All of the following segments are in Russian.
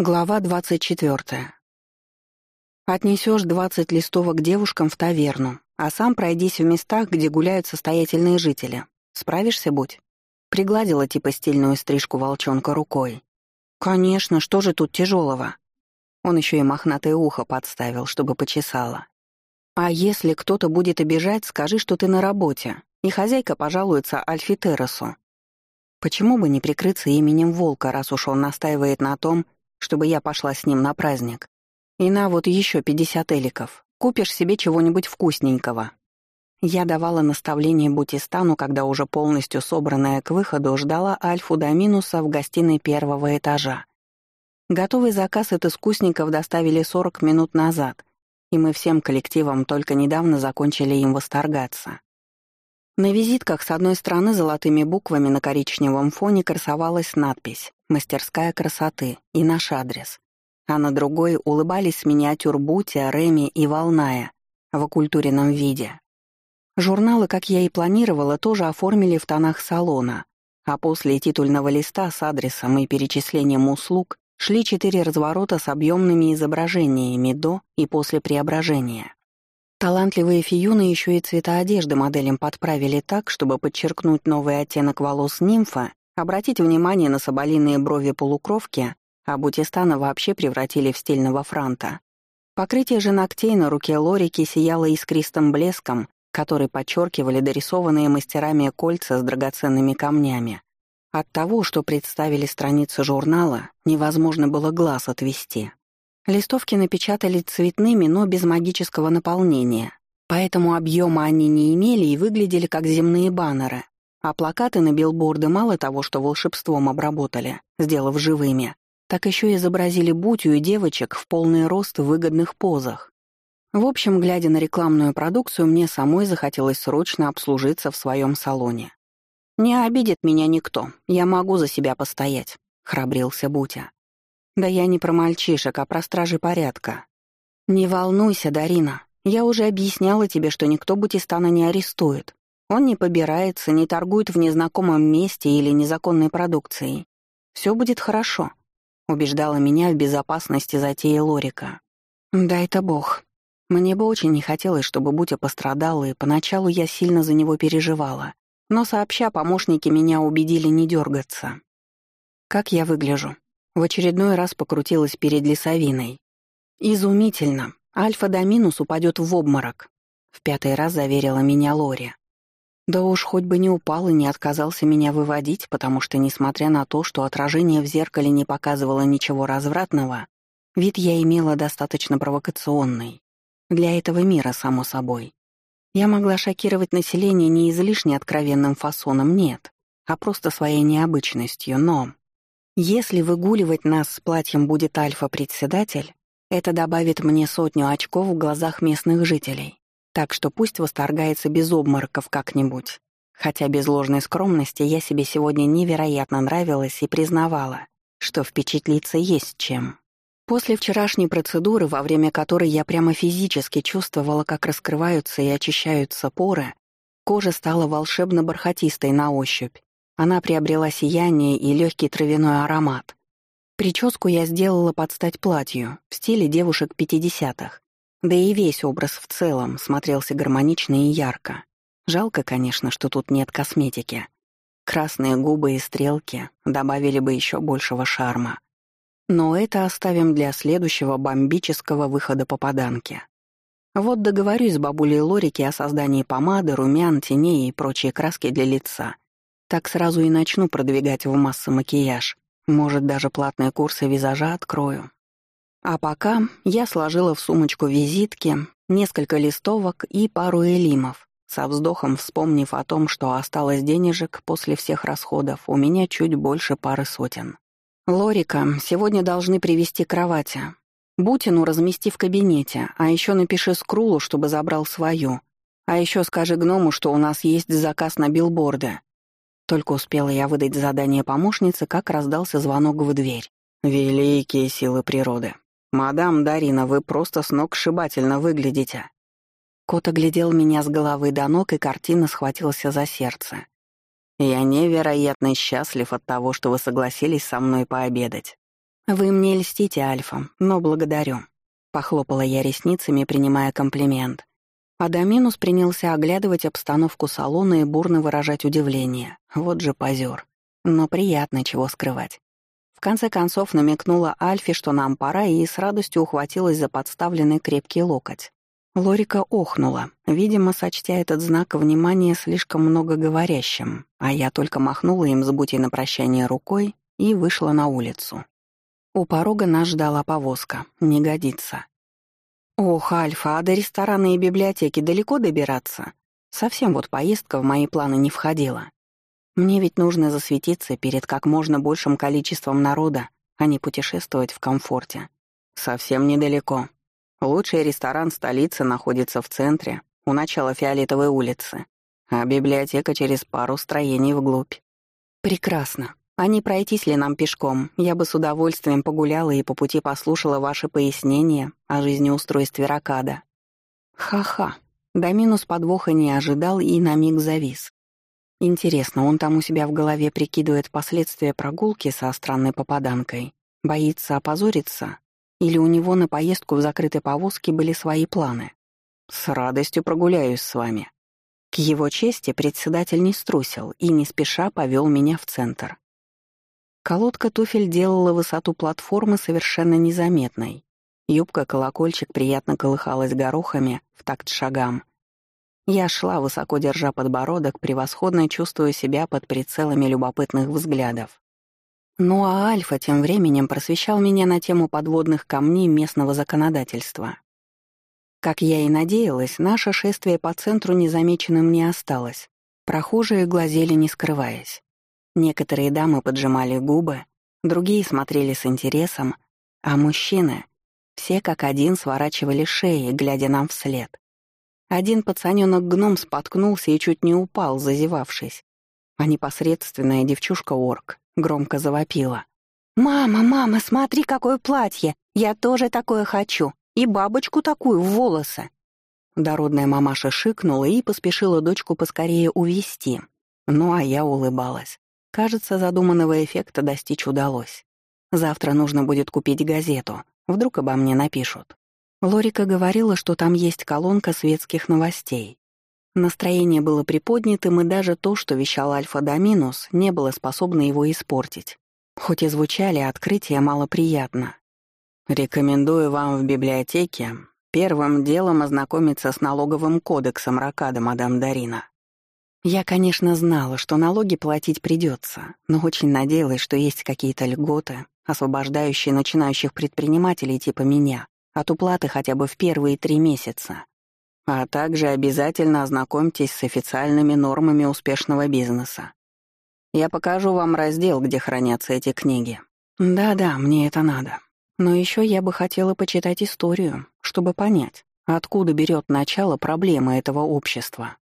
Глава 24. Отнесешь 20 листовок девушкам в таверну, а сам пройдись в местах, где гуляют состоятельные жители. Справишься, будь? Пригладила типа стильную стрижку волчонка рукой. Конечно, что же тут тяжелого? Он еще и мохнатое ухо подставил, чтобы почесала. А если кто-то будет обижать, скажи, что ты на работе, и хозяйка пожалуется Альфи Террасу. Почему бы не прикрыться именем волка, раз уж он настаивает на том, чтобы я пошла с ним на праздник. И на вот еще пятьдесят эликов. Купишь себе чего-нибудь вкусненького. Я давала наставление Бутистану, когда уже полностью собранная к выходу ждала Альфу до минуса в гостиной первого этажа. Готовый заказ от искусников доставили 40 минут назад, и мы всем коллективом только недавно закончили им восторгаться. На визитках с одной стороны золотыми буквами на коричневом фоне красовалась надпись «Мастерская красоты» и наш адрес, а на другой улыбались миниатюр Бутия, Реми и Волная в оккультуренном виде. Журналы, как я и планировала, тоже оформили в тонах салона, а после титульного листа с адресом и перечислением услуг шли четыре разворота с объемными изображениями до и после преображения. Талантливые фиюны еще и цвета одежды моделям подправили так, чтобы подчеркнуть новый оттенок волос нимфа, обратить внимание на соболиные брови полукровки, а Бутистана вообще превратили в стильного франта. Покрытие же ногтей на руке Лорики сияло искристым блеском, который подчеркивали дорисованные мастерами кольца с драгоценными камнями. От того, что представили страницы журнала, невозможно было глаз отвести. Листовки напечатали цветными, но без магического наполнения, поэтому объема они не имели и выглядели как земные баннеры, а плакаты на билборды мало того, что волшебством обработали, сделав живыми, так еще изобразили бутью и девочек в полный рост в выгодных позах. В общем, глядя на рекламную продукцию, мне самой захотелось срочно обслужиться в своем салоне. «Не обидит меня никто, я могу за себя постоять», — храбрился Бутя. Да я не про мальчишек, а про стражи порядка. Не волнуйся, Дарина. Я уже объясняла тебе, что никто Бутистана не арестует. Он не побирается, не торгует в незнакомом месте или незаконной продукцией. Все будет хорошо, убеждала меня в безопасности затеи Лорика. Да это бог. Мне бы очень не хотелось, чтобы Бутя пострадал, и поначалу я сильно за него переживала. Но сообща помощники меня убедили не дергаться. Как я выгляжу? В очередной раз покрутилась перед лесовиной. «Изумительно. Альфа-доминус упадет в обморок», — в пятый раз заверила меня Лори. Да уж хоть бы не упал и не отказался меня выводить, потому что, несмотря на то, что отражение в зеркале не показывало ничего развратного, вид я имела достаточно провокационный. Для этого мира, само собой. Я могла шокировать население не излишне откровенным фасоном, нет, а просто своей необычностью, но... Если выгуливать нас с платьем будет альфа-председатель, это добавит мне сотню очков в глазах местных жителей. Так что пусть восторгается без обмороков как-нибудь. Хотя без ложной скромности я себе сегодня невероятно нравилась и признавала, что впечатлиться есть чем. После вчерашней процедуры, во время которой я прямо физически чувствовала, как раскрываются и очищаются поры, кожа стала волшебно бархатистой на ощупь, она приобрела сияние и легкий травяной аромат. Прическу я сделала под стать платью, в стиле девушек пятидесятых. Да и весь образ в целом смотрелся гармонично и ярко. Жалко, конечно, что тут нет косметики. Красные губы и стрелки добавили бы еще большего шарма. Но это оставим для следующего бомбического выхода попаданки. Вот договорюсь с бабулей Лорики о создании помады, румян, теней и прочей краски для лица — так сразу и начну продвигать в массы макияж. Может, даже платные курсы визажа открою. А пока я сложила в сумочку визитки, несколько листовок и пару элимов, со вздохом вспомнив о том, что осталось денежек после всех расходов, у меня чуть больше пары сотен. «Лорика, сегодня должны привезти кровати. Бутину размести в кабинете, а еще напиши Скрулу, чтобы забрал свою. А еще скажи гному, что у нас есть заказ на билборды. Только успела я выдать задание помощнице, как раздался звонок в дверь. «Великие силы природы! Мадам Дарина, вы просто сногсшибательно выглядите!» Кот оглядел меня с головы до ног, и картина схватился за сердце. «Я невероятно счастлив от того, что вы согласились со мной пообедать. «Вы мне льстите, Альфа, но благодарю», — похлопала я ресницами, принимая комплимент. Адаминус принялся оглядывать обстановку салона и бурно выражать удивление. Вот же позер. Но приятно, чего скрывать. В конце концов намекнула Альфе, что нам пора, и с радостью ухватилась за подставленный крепкий локоть. Лорика охнула, видимо, сочтя этот знак внимания слишком многоговорящим, а я только махнула им с бути на прощание рукой и вышла на улицу. У порога нас ждала повозка. Не годится. Ох, Альфа, а до ресторана и библиотеки далеко добираться? Совсем вот поездка в мои планы не входила. Мне ведь нужно засветиться перед как можно большим количеством народа, а не путешествовать в комфорте. Совсем недалеко. Лучший ресторан столицы находится в центре, у начала Фиолетовой улицы, а библиотека через пару строений вглубь. Прекрасно. А не пройтись ли нам пешком? Я бы с удовольствием погуляла и по пути послушала ваши пояснения о жизнеустройстве Ракада. Ха-ха. Доминус подвоха не ожидал и на миг завис. Интересно, он там у себя в голове прикидывает последствия прогулки со странной попаданкой? Боится опозориться? Или у него на поездку в закрытой повозке были свои планы? С радостью прогуляюсь с вами. К его чести председатель не струсил и не спеша повел меня в центр. Колодка туфель делала высоту платформы совершенно незаметной. Юбка-колокольчик приятно колыхалась горохами в такт шагам. Я шла, высоко держа подбородок, превосходно чувствуя себя под прицелами любопытных взглядов. Ну а Альфа тем временем просвещал меня на тему подводных камней местного законодательства. Как я и надеялась, наше шествие по центру незамеченным не осталось. Прохожие глазели, не скрываясь. Некоторые дамы поджимали губы, другие смотрели с интересом, а мужчины все как один сворачивали шеи, глядя нам вслед. Один пацанёнок-гном споткнулся и чуть не упал, зазевавшись, а непосредственная девчушка-орк громко завопила. «Мама, мама, смотри, какое платье! Я тоже такое хочу! И бабочку такую в волосы!» Дородная мамаша шикнула и поспешила дочку поскорее увести. Ну а я улыбалась. Кажется, задуманного эффекта достичь удалось. Завтра нужно будет купить газету. Вдруг обо мне напишут. Лорика говорила, что там есть колонка светских новостей. Настроение было приподнятым, и даже то, что вещал Альфа Доминус, не было способно его испортить. Хоть и звучали открытия малоприятно. «Рекомендую вам в библиотеке первым делом ознакомиться с налоговым кодексом Ракада, мадам Дарина. Я, конечно, знала, что налоги платить придется, но очень надеялась, что есть какие-то льготы, освобождающие начинающих предпринимателей типа меня от уплаты хотя бы в первые три месяца. А также обязательно ознакомьтесь с официальными нормами успешного бизнеса. Я покажу вам раздел, где хранятся эти книги. Да-да, мне это надо. Но еще я бы хотела почитать историю, чтобы понять, откуда берет начало проблема этого общества.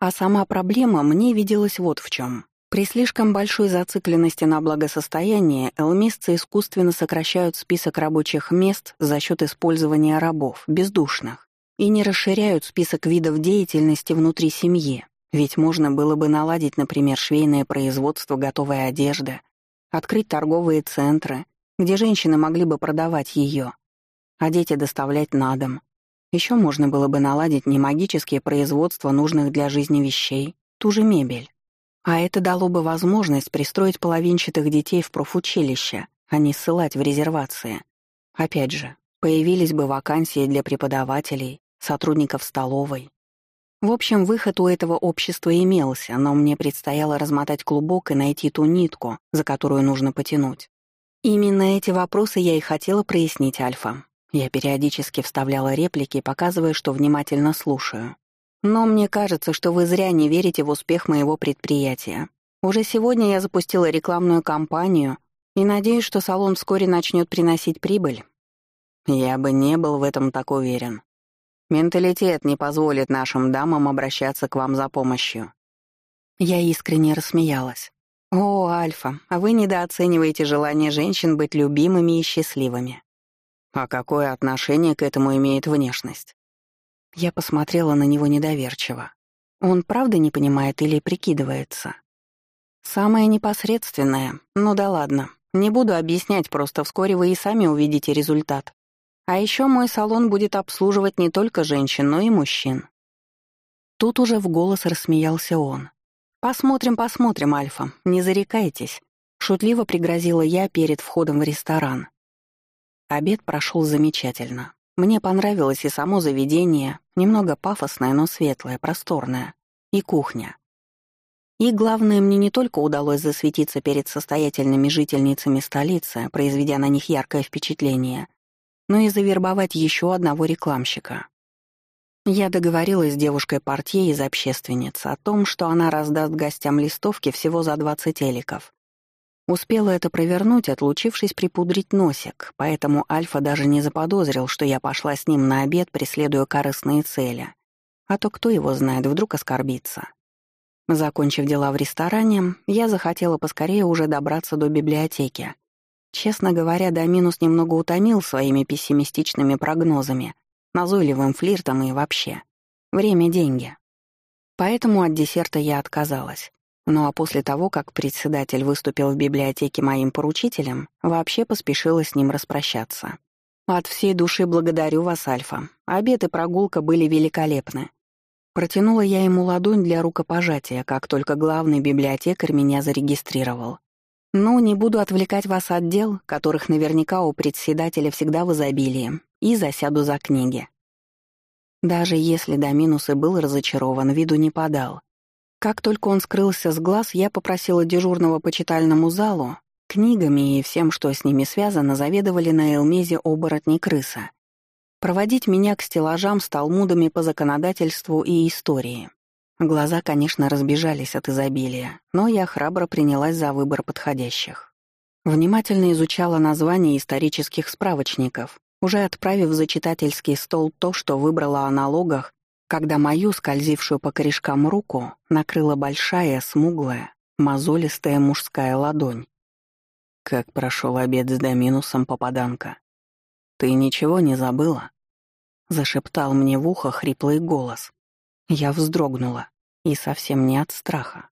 А сама проблема мне виделась вот в чем. При слишком большой зацикленности на благосостояние элмисцы искусственно сокращают список рабочих мест за счет использования рабов, бездушных, и не расширяют список видов деятельности внутри семьи, ведь можно было бы наладить, например, швейное производство готовой одежды, открыть торговые центры, где женщины могли бы продавать ее, а дети доставлять на дом, еще можно было бы наладить не магические производства нужных для жизни вещей, ту же мебель. А это дало бы возможность пристроить половинчатых детей в профучилище, а не ссылать в резервации. Опять же, появились бы вакансии для преподавателей, сотрудников столовой. В общем, выход у этого общества имелся, но мне предстояло размотать клубок и найти ту нитку, за которую нужно потянуть. Именно эти вопросы я и хотела прояснить Альфа. Я периодически вставляла реплики, показывая, что внимательно слушаю. Но мне кажется, что вы зря не верите в успех моего предприятия. Уже сегодня я запустила рекламную кампанию и надеюсь, что салон вскоре начнет приносить прибыль. Я бы не был в этом так уверен. Менталитет не позволит нашим дамам обращаться к вам за помощью. Я искренне рассмеялась. «О, Альфа, а вы недооцениваете желание женщин быть любимыми и счастливыми. А какое отношение к этому имеет внешность? Я посмотрела на него недоверчиво. Он правда не понимает или прикидывается? Самое непосредственное. Ну да ладно. Не буду объяснять, просто вскоре вы и сами увидите результат. А еще мой салон будет обслуживать не только женщин, но и мужчин». Тут уже в голос рассмеялся он. «Посмотрим, посмотрим, Альфа, не зарекайтесь», — шутливо пригрозила я перед входом в ресторан. Обед прошел замечательно. Мне понравилось и само заведение, немного пафосное, но светлое, просторное, и кухня. И главное, мне не только удалось засветиться перед состоятельными жительницами столицы, произведя на них яркое впечатление, но и завербовать еще одного рекламщика. Я договорилась с девушкой-портье из общественниц о том, что она раздаст гостям листовки всего за 20 эликов. Успела это провернуть, отлучившись припудрить носик, поэтому Альфа даже не заподозрил, что я пошла с ним на обед, преследуя корыстные цели. А то кто его знает, вдруг оскорбится. Закончив дела в ресторане, я захотела поскорее уже добраться до библиотеки. Честно говоря, Доминус немного утомил своими пессимистичными прогнозами, назойливым флиртом и вообще. Время — деньги. Поэтому от десерта я отказалась. Ну а после того, как председатель выступил в библиотеке моим поручителем, вообще поспешила с ним распрощаться. От всей души благодарю вас, Альфа. Обед и прогулка были великолепны. Протянула я ему ладонь для рукопожатия, как только главный библиотекарь меня зарегистрировал. Ну, не буду отвлекать вас от дел, которых наверняка у председателя всегда в изобилии, и засяду за книги. Даже если Доминус и был разочарован, виду не подал. Как только он скрылся с глаз, я попросила дежурного по читальному залу, книгами и всем, что с ними связано, заведовали на Элмезе оборотни крыса проводить меня к стеллажам с талмудами по законодательству и истории. Глаза, конечно, разбежались от изобилия, но я храбро принялась за выбор подходящих. Внимательно изучала названия исторических справочников, уже отправив за читательский стол то, что выбрала о налогах, когда мою, скользившую по корешкам руку, накрыла большая, смуглая, мозолистая мужская ладонь. Как прошел обед с Доминусом, попаданка. «Ты ничего не забыла?» — зашептал мне в ухо хриплый голос. Я вздрогнула, и совсем не от страха.